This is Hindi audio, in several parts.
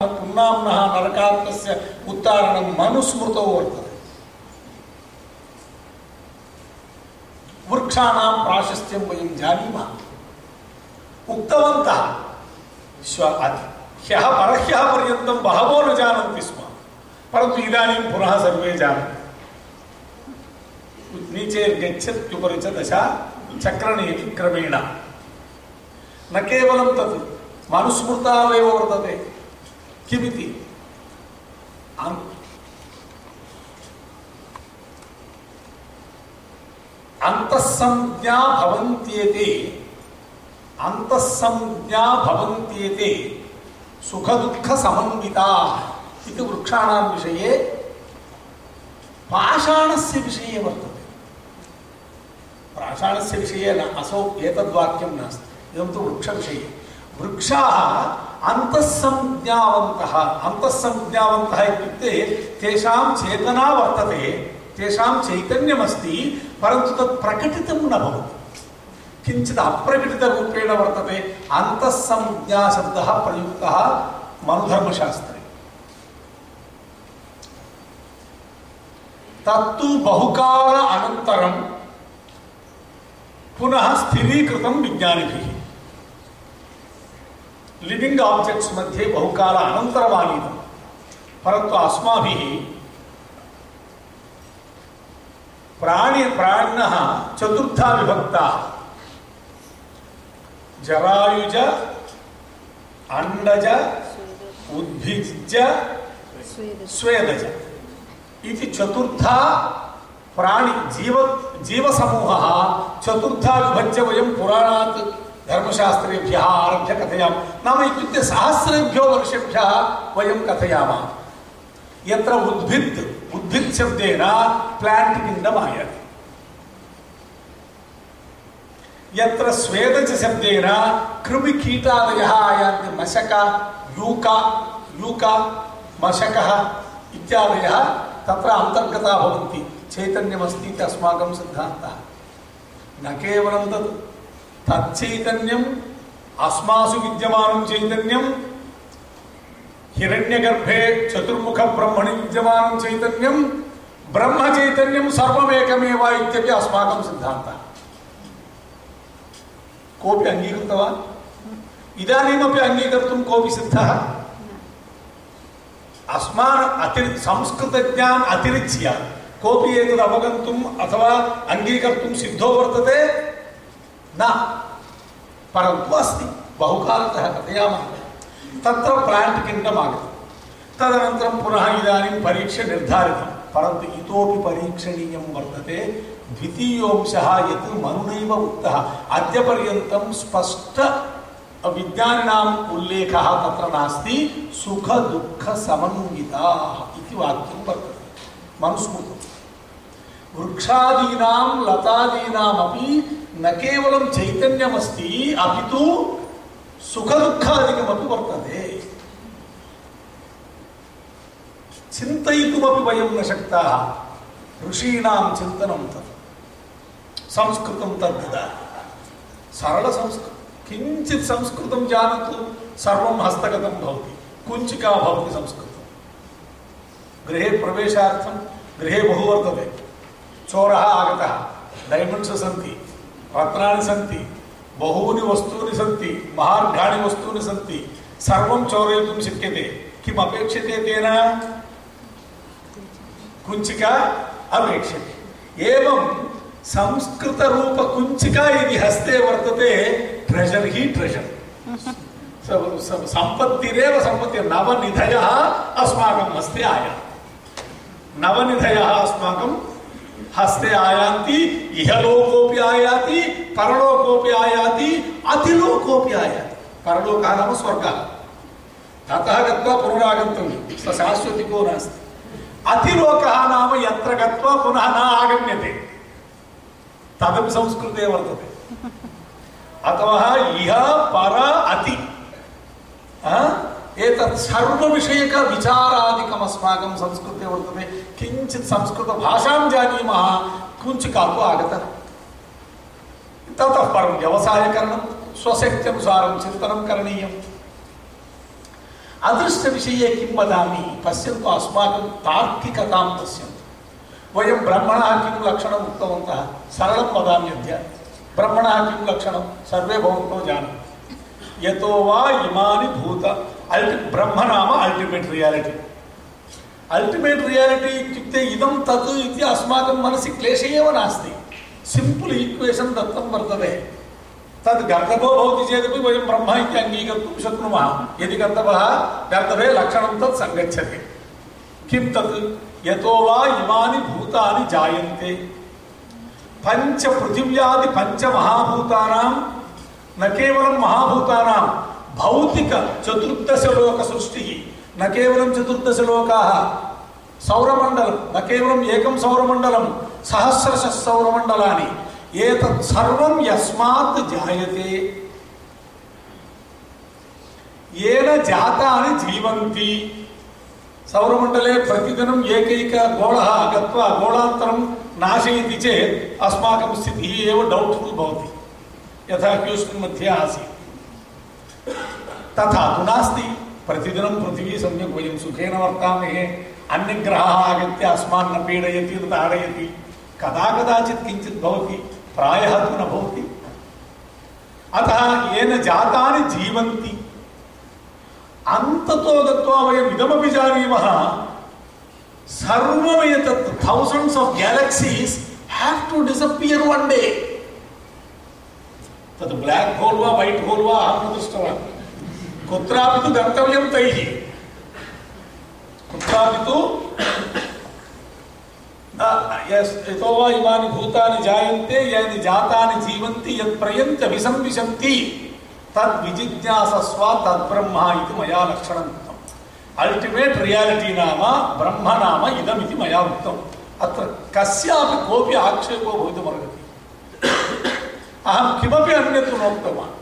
पुन्नाम्नः नरकात्मस्य उत्तारणं मनुस्मृतौ वर्तते। वृक्षाणां प्राशस्त्यं वयं जानीमः। उक्तवन्तः, श्व ह्यः परह्यः पर्यन्तं बहवो न जानन्ति स्म, परन्तु इदानीं पुनः सर्वे जानन्ति। नीचे गच्छत्युपरि च दशा चक्रणेति क्रमेण। न केवलं तत् मनुस्मृतावेव वर्तते। किमिति अन्- अन्तःसंज्ञा भवन्त्येते अन्तःसंज्ञा भवन्त्येते सुखदुःखसमन्विताः इति वृक्षाणां विषये पाषाणस्य विषये वर्तते पाषाणस्य विषये न असौ एतद्वाक्यं नास्ति इदं तु वृक्षविषये वृक्षाः अन्तःसंज्ञावन्तः अन्तःसंज्ञावन्तः इत्युक्ते तेषां चेतना वर्तते तेषां चैतन्यमस्ति परन्तु तत् प्रकटितं न भवति किञ्चित् अप्रकटितरूपेण वर्तते अन्तःसंज्ञाशब्दः प्रयुक्तः मनुधर्मशास्त्रे तत्तु बहुकाल अनन्तरं पुनः स्थिरीकृतं विज्ञानिभिः लिविङ्ग् आब्जेक्ट्स् मध्ये बहुकाल अनन्तरमानीतं परन्तु अस्माभिः प्राणि प्राणिनः चतुर्था विभक्ताः. जरायुज अण्डज उद्भिज स्वेदज. इति चतुर्था प्राणि, जीव, जीवसमूहः चतुर्था विभज्य वयं पुराणात् धर्मशास्त्रेभ्यः आरभ्य कथयामः। नाम सहस्रेभ्यो वर्षेभ्यः वयं कथयामः। यत्र उद्भित् उद्भित् शब्देन प्लांट किङ्ग्डम् आयाति। यत्र स्वेदज शब्देन कृमिकीटादयः आयान्ति, मशक, यूक यूक, मशकः इत्यादयः तत्र अन्तर्गता भवन्ति। चैतन्यमस्ति इति अस्माकं न केवलं तत्। तच्चैतन्यम् अस्मासु विद्यमानं चैतन्यं हिरण्यगर्भे चतुर्मुखब्रह्मणि विद्यमानं चैतन्यं ब्रह्मचैतन्यं सर्वमेकमेव इत्यपि अस्माकं सिद्धान्तः। कोऽपि अङ्गीकृतवान् इदानीमपि अङ्गीकर्तुं कोऽपि सिद्धः? अस्मान् अतिरि संस्कृतज्ञान् अतिरिच्य कोऽपि एतद् अथवा अङ्गीकर्तुं सिद्धो वर्तते। न। परन्तु अस्ति बहुकालतः कथयामः। तत्र प्लांट् किङ्ग्डम् आगतं। तदनन्तरं पुनः इदानीं परीक्षा निर्धारितं। परन्तु इतोपि परीक्षणीयं वर्तते। द्वितीयोंशः यत् मनुनैव उक्तः। अद्यपर्यन्तं स्पष्ट विज्ञानिनाम् उल्लेखः तत्र नास्ति। सुखदुःखसमन्विताः इति वाक्यं वर्तते। मनुस्मृतम्। वृक्षादीनां, लतादीनामपि न केवलं चैतन्यमस्ति, अपि तु सुखदुःखादिकमपि वर्तते। चिन्तयितुमपि वयं न शक्ताः, ऋषीणां चिन्तनं तत्, संस्कृतं तद् सरलसंस्कृतं। किञ्चित् संस्कृतं जानतु, सर्वं हस्तगतं भवति। कुञ्चिका भवति संस्कृतं। गृहे प्रवेशार्थं, गृहे बहु वर्तते। चोरः आगतः, डैमण्ड्स् सन्ति। रत्नानि सन्ति बहूनि वस्तूनि सन्ति महार्घाणि वस्तूनि सन्ति सर्वं चोरयितुं शक्यते किम् अपेक्षते तेन कुञ्चिका अपेक्षते एवं संस्कृतरूपकुञ्चिका यदि हस्ते वर्तते ट्रेजर् हि ट्रेजर् सम्पत्तिरेव सम्पत्तिः नवनिधयः अस्माकं हस्ते आयाति नवनिधयः अस्माकं हस्ते आयान्ति इहलोकोऽपि आयाति परलोकोऽपि आयाति, अतिलोकोऽपि आयाति। परलोकः नाम स्वर्गः। ततः गत्वा पुनरागन्तव्यं। स शाश्वतिको नास्ति। अतिलोकः नाम यत्र गत्वा पुनः न आगम्यते। तदपि संस्कृते वर्तते। अतः इह पर अति। एतत् सर्वविषयकविचारादिकम् अस्माकं संस्कृते वर्तते। किञ्चित् संस्कृतभाषां जानीमः कुञ्चिका तु आगता। ततः परं व्यवसायकरणं, स्वशक्त्यनुसारं चिन्तनं करणीयम्। अदृष्टविषये किं वदामि? पश्यन्तु, अस्माकं तार्किकतां पश्यन्तु। वयं ब्रह्मणः किं लक्षणम् उक्तवन्तः? सरलं वदामि अद्य। ब्रह्मणः किं लक्षणं सर्वे भवन्तो जानन्ति ఎతోవా ఇమాని భూత. అల్టి బ్రహ్మనామ అల్టిమేట్ రియాలిటీ అల్టిమేట్ రియాలిటీ ఇత్యుక్తే ఇదం తత్ ఇది అస్మాకం మనసి క్లేశ నాస్తి. సింపుల్ ఈక్వేషన్ దత్తం వర్తదే తద్ గర్ధభో భవతి చేతి వయం బ్రహ్మ ఇది అంగీకర్తుం శక్నుమ. ఎది గర్ధభ గర్ధభే లక్షణం తత్ సంగచ్చతి. కిం తత్? ఎతో వా ఇమాని భూతాని జాయంతే. పంచ పృథివ్యాది పంచ మహాభూతానాం केवलं महाभूतानां भौतिक चतुर्दशलोकसृष्टिः न केवलं चतुर्दशलोकाः सौरमण्डलं न केवलम् एकं सौरमण्डलं सहस्रशः सौरमण्डलानि, एतत् सर्वं यस्मात् जायते। येन जातानि जीवन्ति। सौरमण्डले प्रतिदिनम् एकैकगोळः गत्वा गोळान्तरं नाशयति चेत् अस्माकं स्थितिः एव डौट्फुल् भवति। यथा ह्यूस्टन् मध्ये आसीत्। तथा तु नास्ति। प्रतिदिनं पृथिवी सम्यक् वयं सुखेन वर्तामहे। अन्यग्रहः आगत्य अस्मान् न पीडयति ताडयति। कदा कदाचित् किञ्चित् भवति। प्रायः तु न भवति। अतः येन जातानि जीवन्ति। अन्ततो गत्वा वयम् इदमपि जानीमः। सर्वमेतत् thousands of galaxies have to disappear one day तत् ब्लाक् होल् वा वैट् होल् वा अहं न दृष्टवान् कुत्रापि तु गन्तव्यं तैः कुत्रापि तु यतो वा इमानि भूतानि जायन्ते यानि जातानि जीवन्ति यत् पर्यन्त विसंविशन्ति तद् विजिज्ञासस्व तद्ब्रह्म इति मया लक्षणम् उक्तम् अल्टिमेट् रियालिटि नाम ब्रह्म नाम इदमिति मया उक्तम् अत्र कस्यापि कोऽपि आक्षेपो भवितुमर्हति अहं किमपि अन्यत् नोक्तवान्।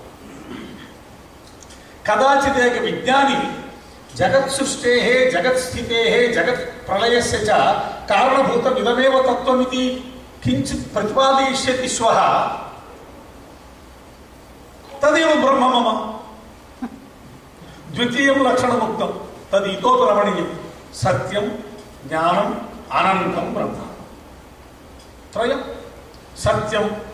कदाचिदेक विज्ञानी जगत् सृष्टेः, जगत् स्थितेः, जगत् प्रलयस्य च कारणभूतम् इदमेव तत्त्वमिति किञ्चित् प्रतिपादयिष्यति श्वः तदेव ब्रह्म मम। द्वितीयं लक्षणमुक्तं। तद् इतोपि रमणीयं। सत्यं, ज्ञानम् अनन्तं ब्रह्म। त्रयं सत्यं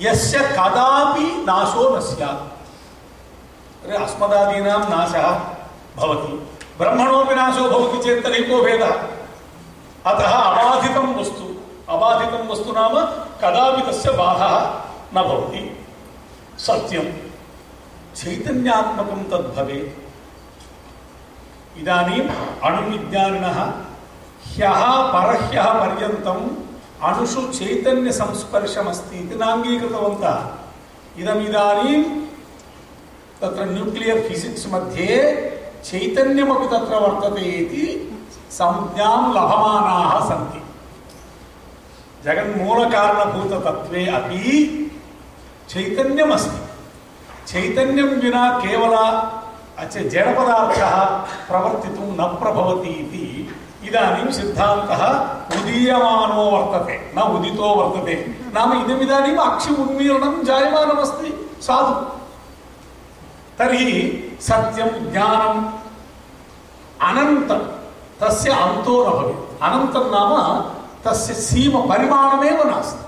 यस्य कदापि नाशो न स्यात्। अरे अस्मदादीनां नाशः भवति। ब्रह्मणोऽपि नाशो भवति चेत् तर्हि भेदः? अतः अबाधितं वस्तु। अबाधितं वस्तु नाम कदापि तस्य बाधः न भवति। सत्यं। चैतन्यात्मकं तद् भवेत्। इदानीम् अणुविज्ञानिनः ह्यः परह्यः पर्यन्तम् अणुषु चैतन्यसंस्पर्शमस्ति इति नाङ्गीकृतवन्तः इदमिदानीं तत्र न्यूक्लियर् फिसिक्स् मध्ये चैतन्यमपि तत्र वर्तते इति संज्ञां लभमानाः सन्ति जगन्मूलकारणभूततत्त्वे अपि चैतन्यमस्ति चैतन्यं विना केवल अच्च जडपदार्थः प्रवर्तितुं न प्रभवति इति इदानीं सिद्धान्तः उदीयमानो वर्तते न उदितो वर्तते नाम इदमिदानीम् अक्षि उन्मीलनं जायमानमस्ति साधु तर्हि सत्यं ज्ञानम् अनन्तं तस्य अन्तो न भवेत् अनन्तं नाम तस्य सीमपरिमाणमेव नास्ति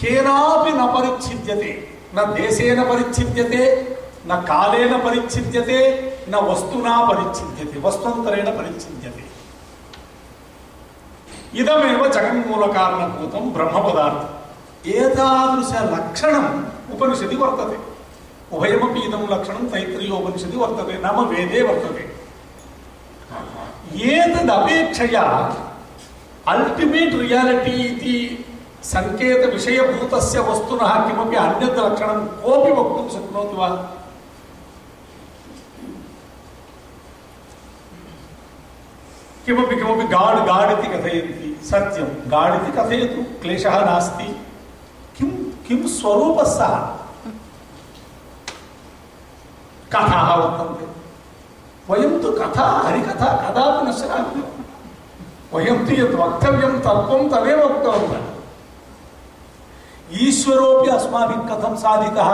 केनापि न परिच्छिद्यते न देशेन परिच्छिद्यते न कालेन परिच्छिद्यते न वस्तुना परिच्छिद्यते वस्त्वन्तरेण परिच्छिद्यते इदमेव जगन्मूलकारणभूतं ब्रह्मपदार्थम् एतादृशलक्षणम् उपनिषदि वर्तते उभयमपि इदं लक्षणं तैत्तिरीयोपनिषदि वर्तते नाम वेदे वर्तते एतदपेक्षया अल्टिमेट् रियालिटि इति सङ्केतविषयभूतस्य वस्तुनः किमपि अन्यत् लक्षणं कोऽपि वक्तुं शक्नोति वा किमपि किमपि गाड् गाड् इति कथयन्ति सत्यं। गाड् इति कथयतु, क्लेशः नास्ति। किं किं स्वरूपः सः? कथाः वर्तन्ते वयं तु कथा, हरिकथा कदापि न श्राव्यं वयं तु यद् वक्तव्यं, तत्त्वं तदेव उक्तवन्तः। ईश्वरोऽपि अस्माभिः कथं साधितः?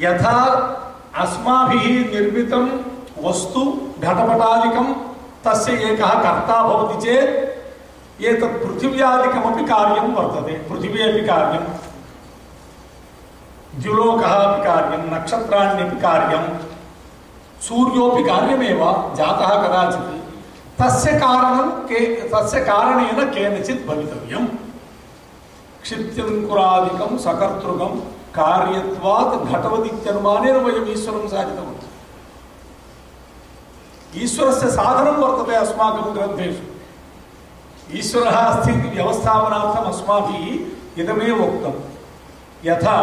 यथा अस्माभिः निर्मितं वस्तु घटपटादिकं तस्य एकः कर्ता भवति चेत् एतत् पृथिव्यादिकमपि कार्यं पृथिवी अपि कार्यं। द्युलोकः अपि कार्यं, नक्षत्राण्यपि कार्यं, सूर्योऽपि कार्यमेव, जातः कदाचित्। तस्य कारणं के, तस्य कारणेन केनचित् भवितव्यम्। क्षित्यङ्कुरादिकं सकर्तृकं कार्यत्वात् घटवदित्यनुमानेन वयम् ईश्वरं साधितवन्तः। ईश्वरस्य साधनं वर्तते अस्माकं ग्रन्थेषु। ईश्वरः अस्ति इति व्यवस्थापनार्थम् अस्माभिः इदमेव उक्तं। यथा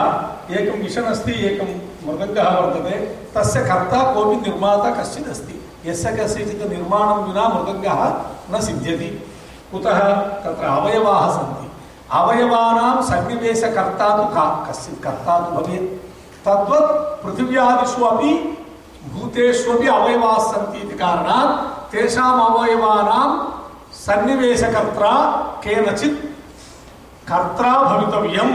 एकं मिशन् अस्ति, एकं मृदङ्गः वर्तते, तस्य कर्ता कोऽपि निर्माता कश्चित् अस्ति। यस्य कस्यचित् निर्माणं विना मृदङ्गः न सिद्ध्यति। कुतः तत्र अवयवाः सन्ति। अवयवानां सन्निवेशकर्ता तु का कश्चित् कर्ता तु भवेत्। तद्वत् पृथिव्यादिषु अपि भूतेष्वपि अवयवाः सन्ति इति कारणात् तेषाम् अवयवानां सन्निवेशकर्त्रा केनचित् कर्त्रा भवितव्यम्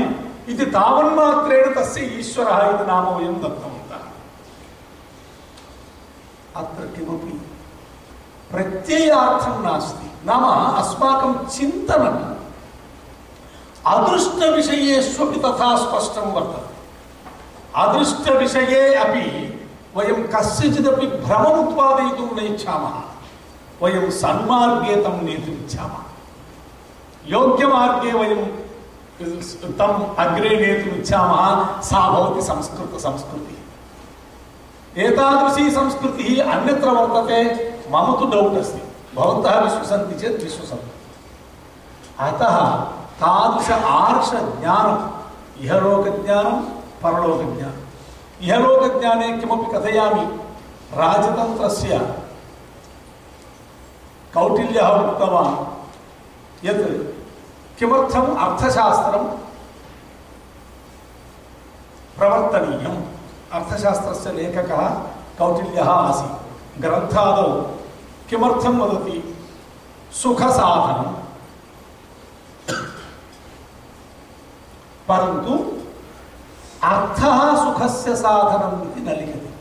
इति तावन्मात्रेण तस्य ईश्वरः इति नाम वयं दत्तवन्तः। अत्र किमपि प्रत्ययार्थं नास्ति। नाम अस्माकं चिन्तनम् अदृष्टविषयेष्वपि तथा स्पष्टं वर्तते। अदृष्टविषये अपि वयं कस्यचिदपि भ्रमम् उत्पादयितुं न इच्छामः। वयं सन्मार्गे तं नेतुम् इच्छामः। योग्यमार्गे वयं तम् अग्रे नेतुम् इच्छामः, सा भवति संस्कृतसंस्कृतिः। एतादृशी संस्कृतिः अन्यत्र वर्तते, मम तु डौट् अस्ति। भवन्तः विश्वसन्ति चेत् विश्वसन्तु। अतः तादृश आर्षज्ञानम् इहलोकज्ञानं परलोकज्ञानम् इहलोकज्ञाने किमपि कथयामि? राजतन्त्रस्य कौटिल्यः उक्तवान् यत् किमर्थम् अर्थशास्त्रं प्रवर्तनीयम्? अर्थशास्त्रस्य लेखकः कौटिल्यः आसीत्। ग्रन्थादौ किमर्थं वदति? सुखसाधनं। परन्तु अर्थः सुखस्य साधनम् इति न लिखति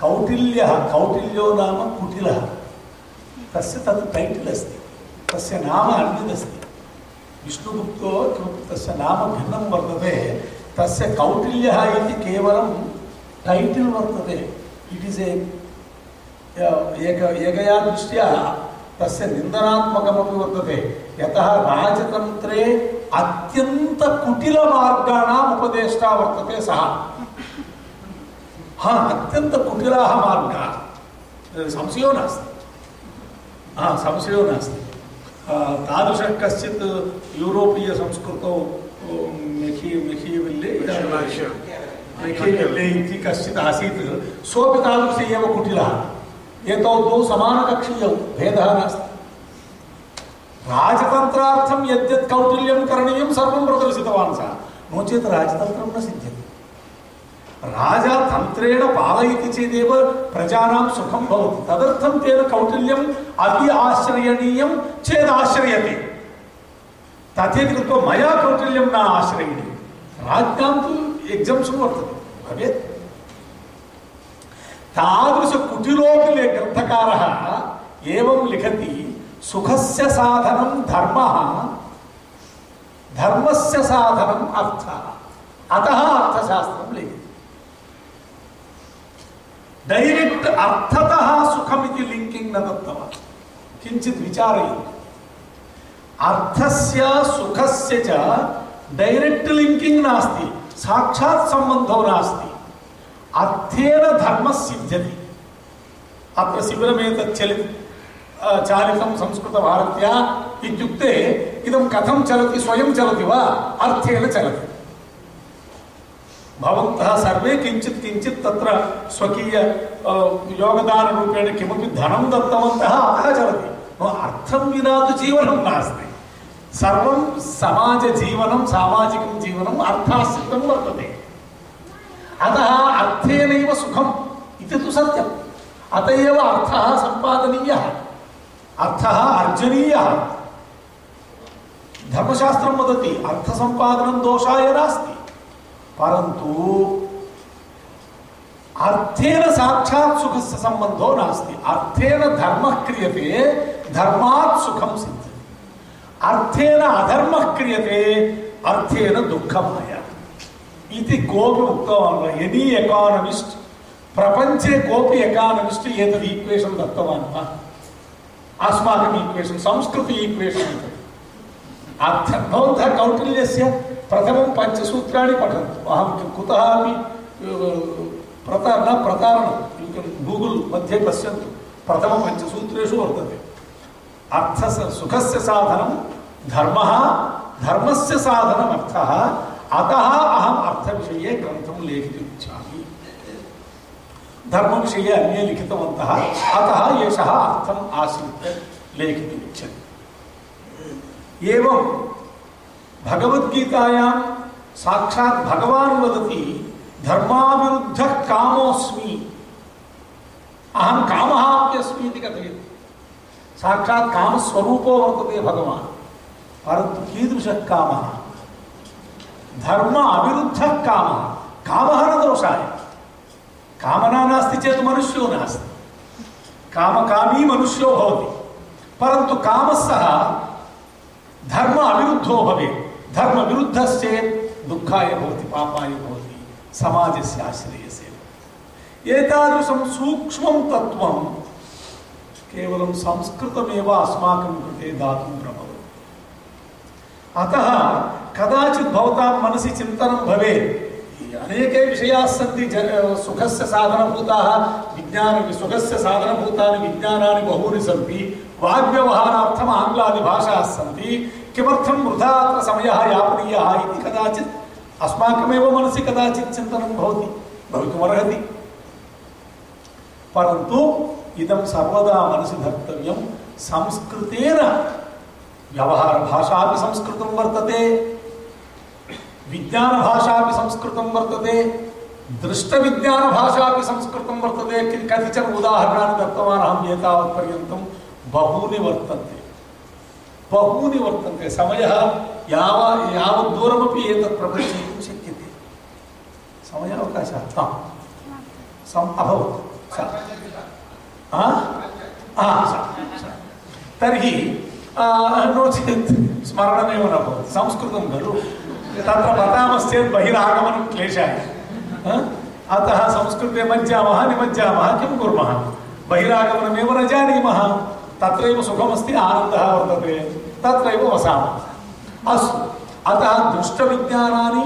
कौटिल्यः कौटिल्यो नाम कुटिलः तस्य तत् टैटिल् अस्ति तस्य नाम अन्यदस्ति विष्णुगुप्तो किमपि तस्य नाम भिन्नं वर्तते तस्य कौटिल्यः इति केवलं टैटिल् वर्तते इट् इस् ए एक एकया दृष्ट्या तस्य निन्दनात्मकमपि वर्तते यतः राजतन्त्रे अत्यन्तकुटिलमार्गाणाम् उपदेष्टा वर्तते सः। हा अत्यन्तकुटिलाः मार्गाः संशयो नास्ति। हा, संशयो नास्ति। तादृशः कश्चित् यूरोपीयसंस्कृतौ मेखि, मेखिविल्ले मेखिविल्ले इति कश्चित् आसीत्। सोऽपि तादृश एव कुटिलः। एतौ द्वौ समानकक्षीयौ, भेदः नास्ति। राजतन्त्रार्थं यद्यत् कौटिल्यं करणीयं सर्वं प्रदर्शितवान् सः नो चेत् राजतन्त्रं न सिद्ध्यति राजा तन्त्रेण पालयति चेदेव प्रजानां सुखं भवति तदर्थं तेन कौटिल्यम् अति आश्रयणीयं चेदाश्रयते तथेति कृत्वा मया कौटिल्यं न आश्रयणीयं राज्ञां तु एग्जम्शन् वर्तते भवेत् तादृशकुटिलोपि ग्रन्थकारः एवं लिखति सुखस्य साधनं धर्मः। धर्मस्य साधनम् अर्थः। अतः अर्थशास्त्रं लिखति। डैरेक्ट् अर्थतः सुखमिति लिंकिंग न दत्तवान्। किञ्चित् विचारयन्तु। अर्थस्य, सुखस्य च डैरेक्ट् लिङ्किङ्ग् नास्ति। साक्षात् सम्बन्धो नास्ति। अर्थेन धर्मः सिद्ध्यति अत्र शिबिरमेतत् चलि चालितं संस्कृतभारत्या इत्युक्ते इदं कथं चलति स्वयं चलति वा अर्थेन चलति भवन्तः सर्वे किञ्चित् किञ्चित् तत्र स्वकीय योगदानरूपेण किमपि धनं दत्तवन्तः अतः चलति अर्थं विना तु जीवनं नास्ति सर्वं समाजजीवनं सामाजिकं जीवनम् अर्थाश्रितं वर्तते अतः अर्थेनैव सुखम् इति तु सत्यम् अत एव अर्थः सम्पादनीयः अर्थः अर्जनीयः धर्मशास्त्रं वदति अर्थसम्पादनं दोषाय नास्ति परन्तु अर्थेन साक्षात् सुखस्य सम्बन्धो नास्ति अर्थेन धर्मः क्रियते धर्मात् सुखं सिद्ध्यति अर्थेन अधर्मः क्रियते अर्थेन दुःखमायाति इति कोऽपि उक्तवान् वा एनी एकानमिस्ट् प्रपञ्चे कोऽपि एकानमिस्ट् एतद् ईक्वेशन् दत्तवान् वा अस्माकम् ईक्वेशन् संस्कृत ईक्वेशन् अर्थ भवन्तः कौटिल्यस्य प्रथमं पञ्चसूत्राणि पठन्तु। अहं कुतः अपि प्रता, न प्रतारणं गूगुल् मध्ये पश्यन्तु। प्रथमपञ्चसूत्रेषु वर्तते। अर्थ सुखस्य साधनं, धर्मः, धर्मस्य साधनम् अर्थः अतः अहम् अर्थविषये ग्रन्थं लेखितुम् इच्छामि। धर्मविषये अन्ये लिखितवन्तः अतः एषः अर्थम् लेखितुम् इच्छति एवं भगवद्गीतायां साक्षात् भगवान् वदति, धर्माविरुद्धः कामोऽस्मि। अहं कामः अपि इति कथयति। साक्षात् कामस्वरूपो वर्तते भगवान्। कामः? धर्म अविरुद्धः कामः? कामः न दोषाय। कामना नास्ति चेत् मनुष्यो नास्ति कामकामी मनुष्यो भवति परन्तु कामः सः धर्म अविरुद्धो भवेत् धर्म विरुद्धश्चेत् दुःखाय भवति पापाय भवति समाजस्य आश्रयस्य एतादृशं सूक्ष्मं तत्त्वं केवलं संस्कृतमेव अस्माकं कृते दातुं प्रभवति अतः कदाचित् भवतां मनसि चिन्तनं भवेत् अनेके विषयाः सन्ति जन सुखस्य साधनभूताः विज्ञान सुखस्य साधनभूतानि, विज्ञानानि बहूनि सन्ति। वाग्व्यवहारार्थम् आङ्ग्लादिभाषाः सन्ति किमर्थं वृथा अत्र समयः यापनीयः इति कदाचित् अस्माकमेव मनसि कदाचित् चिन्तनं भवति, भवितुमर्हति। परन्तु इदं सर्वदा मनसि धर्तव्यं, संस्कृतेन व्यवहारभाषापि संस्कृतं वर्तते। विज्ञानभाषापि संस्कृतं वर्तते। दृष्टविज्ञानभाषापि संस्कृतं वर्तते कतिचन उदाहरणानि दत्तवान् अहम् एतावत्पर्यन्तं। बहूनि वर्तन्ते। बहूनि वर्तन्ते। समयः याव, यावद्दूरमपि एतत् प्रपञ्चयितुं शक्यते। समयावकाशः सम्, अभवत्। तर्हि नो चेत् स्मरणमेव न भवति। संस्कृतं खलु। तत्र पतामश्चेत् बहिरागमनं क्लेशाय। अतः संस्कृते मज्जामः निमज्जामः किं कुर्मः? बहिरागमनमेव न जानीमः। तत्रैव सुखमस्ति, आनन्दः वर्तते, तत्रैव वसामः। अस्तु, अतः दृष्टविज्ञानानि,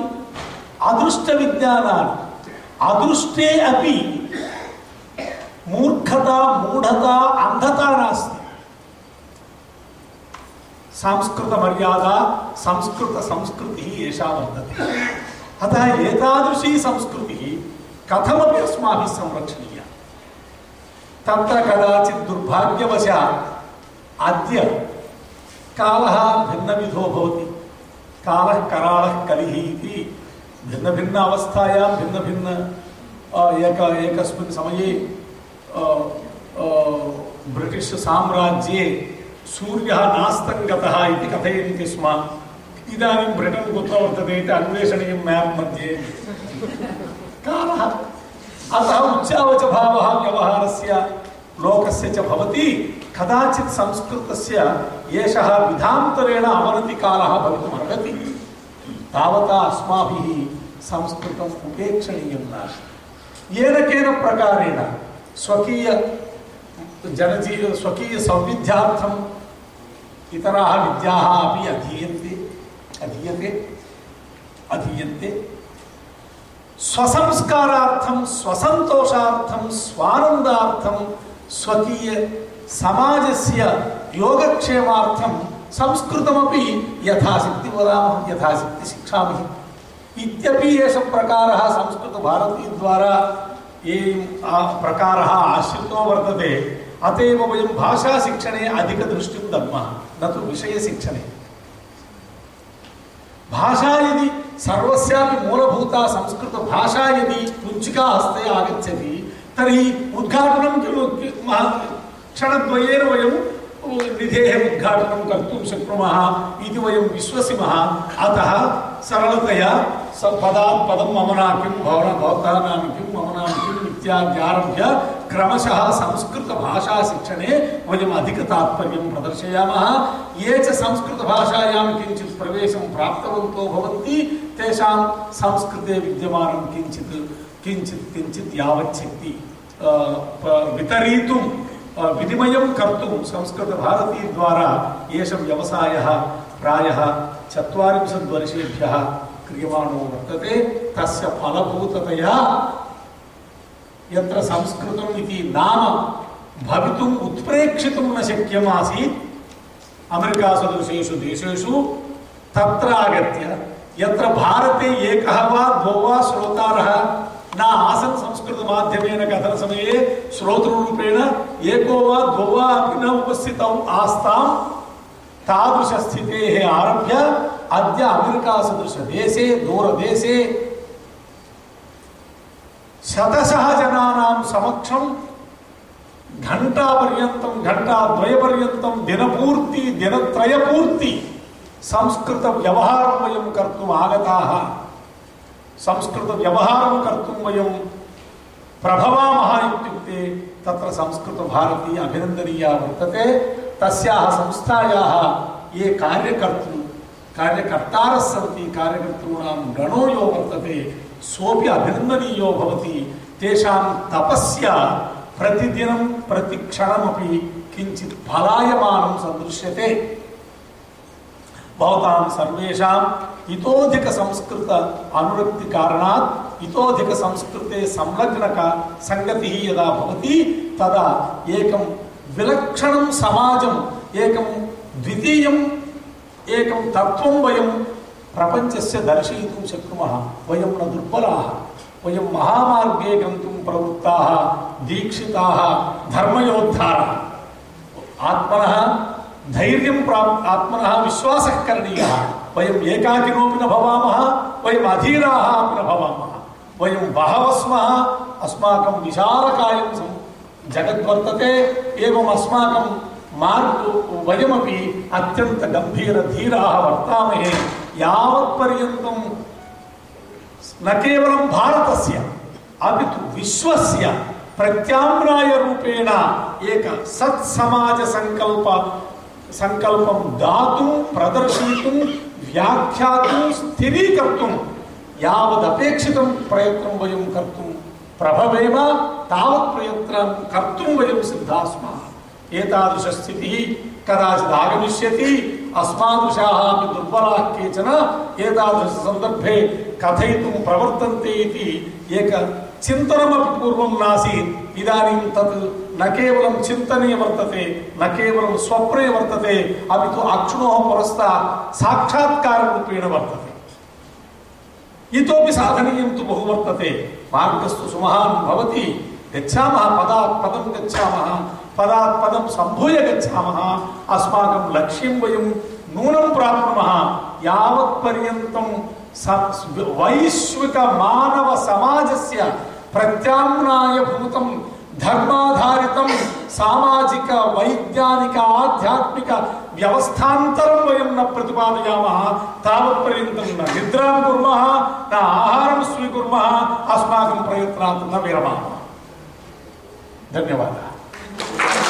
अदृष्टविज्ञानानि, अदृष्टे अपि मूर्खता, मूढता अंधता नास्ति। संस्कृतमर्यादा संस्कृतसंस्कृतिः एषा वर्तते। अतः एतादृशी संस्कृतिः कथमपि अस्माभिः संरक्षणीया। तत्र कदाचित् दुर्भाग्यवशात् अद्य कालः भिन्नविधो भवति। कालः करालः कलिः इति भिन्नभिन्न अवस्थायां भिन्नभिन्न एक, एकस्मिन् समये ब्रिटिश् साम्राज्ये सूर्यः नास्तं गतः इति कथयन्ति स्म। इदानीं ब्रिटन् कुत्र वर्तते इति अन्वेषणीयं म्याप् मध्ये। कालः। अतः उच्चावचभावः व्यवहारस्य, लोकस्य च भवति। कदाचित् संस्कृतस्य एषः विधान्तरेण अवनतिकालः भवितुमर्हति। तावता अस्माभिः संस्कृतम् उपेक्षणीयं नास्ति। येन केन प्रकारेण स्वकीय जनजी स्वकीयसौविध्यार्थम् इतराः विद्याः अपि अधीयन्ते, अधीयते, अधीयन्ते। स्वसंस्कारार्थं स्वसन्तोषार्थं स्वानन्दार्थं, स्वकीय समाजस्य योगक्षेमार्थं संस्कृतमपि यथाशक्ति वदामः, यथाशक्ति शिक्षामः इत्यपि एषः प्रकारः संस्कृतभारतीद्वारा ये प्रकारः आश्रितो वर्तते। अत एव वयं भाषाशिक्षणे अधिकदृष्टिं दद्मः न तु विषयशिक्षणे। भाषा यदि सर्वस्यापि मूलभूता संस्कृतभाषा यदि कुञ्चिका हस्ते आगच्छति, तर्हि उद्घाटनं क्षणद्वयेन वयं निधेः उद्घाटनं कर्तुं शक्नुमः इति अतः सरलतया स पदात् पदं मम नाम किं नाम किं मम इत्याद्यारभ्य क्रमशः संस्कृतभाषाशिक्षणे वयम् अधिकतात्पर्यं प्रदर्शयामः। ये च संस्कृतभाषायां किञ्चित् प्रवेशं प्राप्तवन्तो भवन्ति, तेषां संस्कृते विद्यमानं किञ्चित् किञ्चित् किञ्चित् यावच्छक्ति वितरीतुं विनिमयं कर्तुं संस्कृतभारतीद्वारा एष व्यवसायः प्रायः चत्वारिंशत् वर्षेभ्यः क्रियमाणो वर्तते। तस्य फलभूततया यत्र संस्कृतम् इति नाम भवितुम् उत्प्रेक्षितुं न शक्यमासीत्। अमेरिकासदृशेषु देशेषु तत्र आगत्य यत्र भारते एकः वा द्वौ वा श्रोतारः न आसन् संस्कृतमाध्यमेन कथनसमये, श्रोतृरूपेण एको वा द्वौ वा अपि न उपस्थितौ आस्ताम्। तादृशस्थितेः आरभ्य अद्य अमेरिकासदृशदेशे, दूरदेशे शतशः जनानां समक्षं घण्टापर्यन्तं, घण्टाद्वयपर्यन्तं, दिनपूर्ति, दिनत्रयपूर्ति संस्कृतव्यवहारं वयं कर्तुम् आगताः। संस्कृतव्यवहारं कर्तुं वयं प्रभवामः इत्युक्ते तत्र संस्कृतभारती अभिनन्दनीया वर्तते। तस्याः संस्थायाः ये कार्यकर्तृ कार्यकर्तारः सन्ति कार्यकर्तॄणां गणो यो वर्तते। सोऽपि अभिनन्दनीयो भवति तेषां तपस्य प्रतिदिनं प्रतिक्षणमपि किञ्चित् फलायमानं सदृश्यते भवतां सर्वेषाम् इतोधिकसंस्कृत अनुरक्तिकारणात् इतोधिकसंस्कृते संलग्नक सङ्गतिः यदा भवति तदा एकं विलक्षणं समाजम् एकं द्वितीयम् एकं तत्त्वं वयं प्रपञ्चस्य दर्शयितुं शक्नुमः। वयं न दुर्बलाः। वयं महामार्गे गन्तुं प्रवृत्ताः, दीक्षिताः, धर्मयोद्धारः। आत्मनः धैर्यं प्राप्, आत्मनः विश्वासः करणीयः। वयम् एकाकिनोपि न भवामः, वयम् अधीराः न भवामः। वयं बहवः स्मः, अस्माकं विशालकायं जगद्वर्तते एवम् अस्माकं मार्ग वयमपि अत्यन्तगम्भीरधीराः वर्तामहे यावत्पर्यन्तं न केवलं भारतस्य, अपि तु विश्वस्य प्रत्याम्नायरूपेण एक सत्समाजसङ्कल्प, सङ्कल्पं दातुं, प्रदर्शयितुं, व्याख्यातुं, स्थिरीकर्तुं, यावदपेक्षितं प्रयत्नं वयं कर्तुं प्रभवेम तावत् प्रयत्नं कर्तुं वयं सिद्धाः स्मः एतादृशस्थितिः कदाचित् आगमिष्यति अस्मादृशाः अपि दुर्बलाः केचन एतादृशसन्दर्भे कथयितुं प्रवर्तन्ते इति एक चिन्तनमपि पूर्वं नासीत्। इदानीं तत् न केवलं चिन्तने वर्तते, न केवलं स्वप्ने वर्तते, अपि तु अक्षुणोः पुरस्तात् साक्षात्काररूपेण वर्तते। इतोपि साधनीयं तु बहु वर्तते। मार्गस्तु सुमहान् भवति गच्छामः। पदात् पदं गच्छामः पदात् पदं सम्भूय गच्छामः अस्माकं लक्ष्यं वयं नूनं प्राप्नुमः यावत्पर्यन्तं स- वैश्विकमानवसमाजस्य प्रत्याम्नायभूतं धर्माधारितं सामाजिक वैज्ञानिक आध्यात्मिक व्यवस्थान्तरं वयं न प्रतिपादयामः तावत्पर्यन्तं न निद्रां कुर्मः न आहारं स्वीकुर्मः अस्माकं प्रयत्नात् न विरमामः धन्यवादः Thank you.